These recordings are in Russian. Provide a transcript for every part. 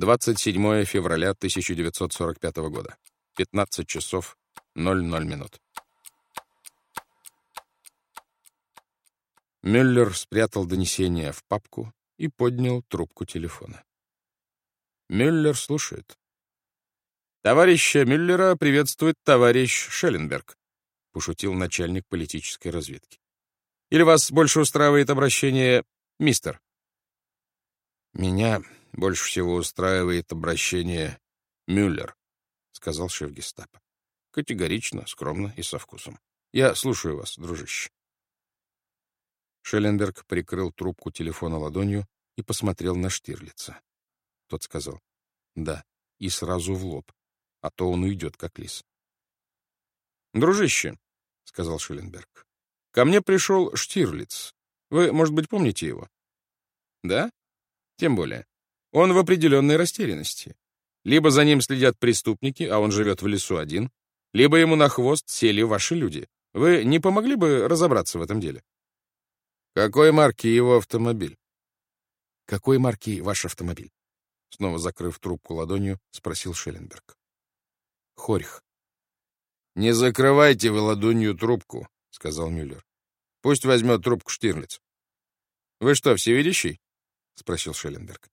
27 февраля 1945 года. 15 часов 00 минут. Мюллер спрятал донесение в папку и поднял трубку телефона. Мюллер слушает. «Товарища Мюллера приветствует товарищ Шелленберг», — пошутил начальник политической разведки. «Или вас больше устраивает обращение «мистер»?» «Меня больше всего устраивает обращение «Мюллер», — сказал шеф гестапо. Категорично, скромно и со вкусом. «Я слушаю вас, дружище». Шелленберг прикрыл трубку телефона ладонью и посмотрел на Штирлица. Тот сказал «Да», и сразу в лоб, а то он уйдет, как лис. «Дружище», — сказал Шелленберг, — «ко мне пришел Штирлиц. Вы, может быть, помните его?» «Да? Тем более. Он в определенной растерянности. Либо за ним следят преступники, а он живет в лесу один, либо ему на хвост сели ваши люди. Вы не помогли бы разобраться в этом деле?» «Какой марки его автомобиль?» «Какой марки ваш автомобиль?» Снова закрыв трубку ладонью, спросил Шелленберг. «Хорьх». «Не закрывайте вы ладонью трубку», — сказал Мюллер. «Пусть возьмет трубку Штирлиц». «Вы что, всевидящий?» — спросил Шелленберг.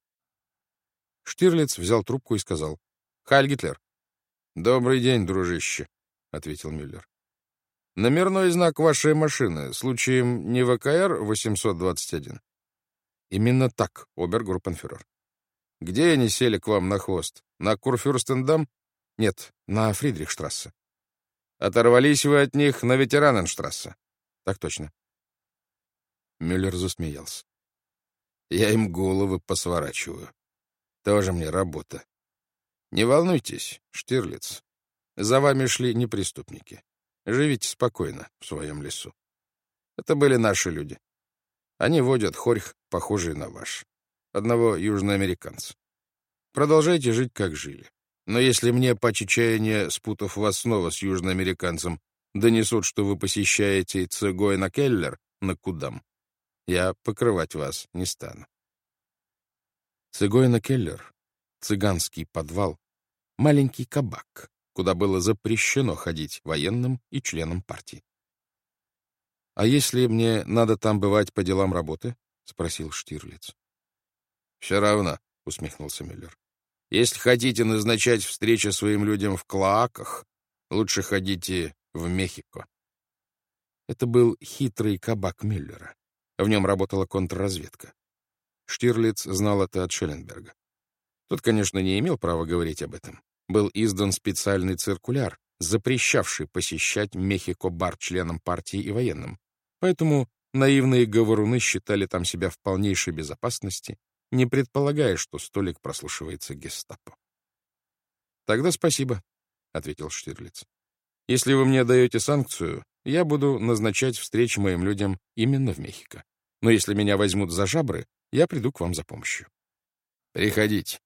Штирлиц взял трубку и сказал. «Хайль Гитлер». «Добрый день, дружище», — ответил Мюллер. «Номерной знак вашей машины, случаем не ВКР-821?» «Именно так, обергруппенфюрер». «Где они сели к вам на хвост? На Курфюрстендам?» «Нет, на Фридрихштрассе». «Оторвались вы от них на Ветераненштрассе?» «Так точно». Мюллер засмеялся. «Я им головы посворачиваю. Тоже мне работа. Не волнуйтесь, Штирлиц. За вами шли не преступники. Живите спокойно в своем лесу. Это были наши люди. Они водят хорьх, похожий на ваш. Одного южноамериканца. Продолжайте жить, как жили. Но если мне по чечаянию, спутав вас снова с южноамериканцем, донесут, что вы посещаете Цегойна Келлер на Кудам, я покрывать вас не стану. Цегойна Келлер — цыганский подвал, маленький кабак, куда было запрещено ходить военным и членам партии. «А если мне надо там бывать по делам работы?» — спросил Штирлиц. «Все равно», — усмехнулся Мюллер. «Если хотите назначать встречи своим людям в Клоаках, лучше ходите в Мехико». Это был хитрый кабак Мюллера. В нем работала контрразведка. Штирлиц знал это от Шелленберга. Тот, конечно, не имел права говорить об этом. Был издан специальный циркуляр, запрещавший посещать Мехико-бар членам партии и военным. Поэтому наивные говоруны считали там себя в полнейшей безопасности, не предполагая, что столик прослушивается гестапо. «Тогда спасибо», — ответил Штирлиц. «Если вы мне даете санкцию, я буду назначать встречи моим людям именно в Мехико. Но если меня возьмут за жабры, я приду к вам за помощью». «Приходите.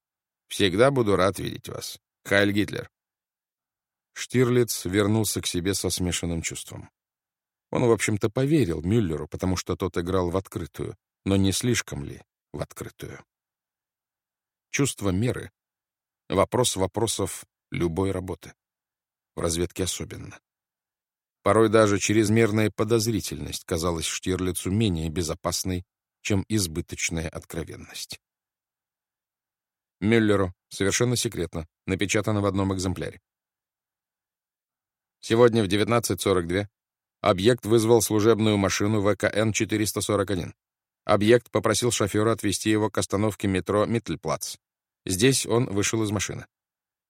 Всегда буду рад видеть вас. Хайль Гитлер». Штирлиц вернулся к себе со смешанным чувством. Он, в общем-то, поверил Мюллеру, потому что тот играл в открытую, но не слишком ли в открытую. Чувство меры — вопрос вопросов любой работы. В разведке особенно. Порой даже чрезмерная подозрительность казалась Штирлицу менее безопасной, чем избыточная откровенность. Мюллеру, совершенно секретно, напечатано в одном экземпляре. Сегодня в 19.42 Объект вызвал служебную машину ВКН-441. Объект попросил шофера отвезти его к остановке метро Миттельплац. Здесь он вышел из машины.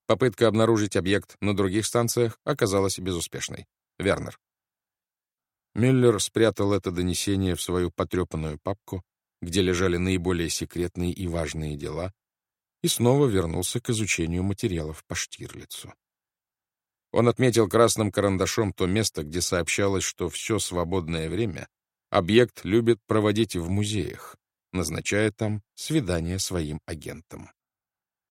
Попытка обнаружить объект на других станциях оказалась безуспешной. Вернер. Мюллер спрятал это донесение в свою потрепанную папку, где лежали наиболее секретные и важные дела, и снова вернулся к изучению материалов по Штирлицу. Он отметил красным карандашом то место, где сообщалось, что все свободное время объект любит проводить в музеях, назначая там свидание своим агентам.